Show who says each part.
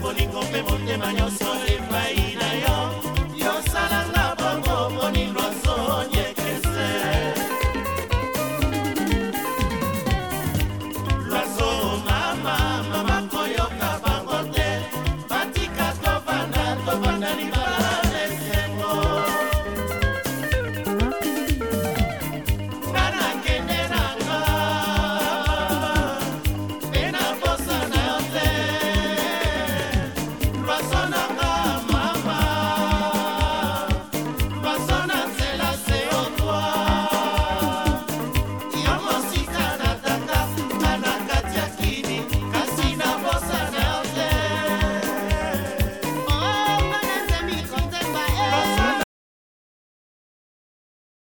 Speaker 1: Monte Mañoso, el país.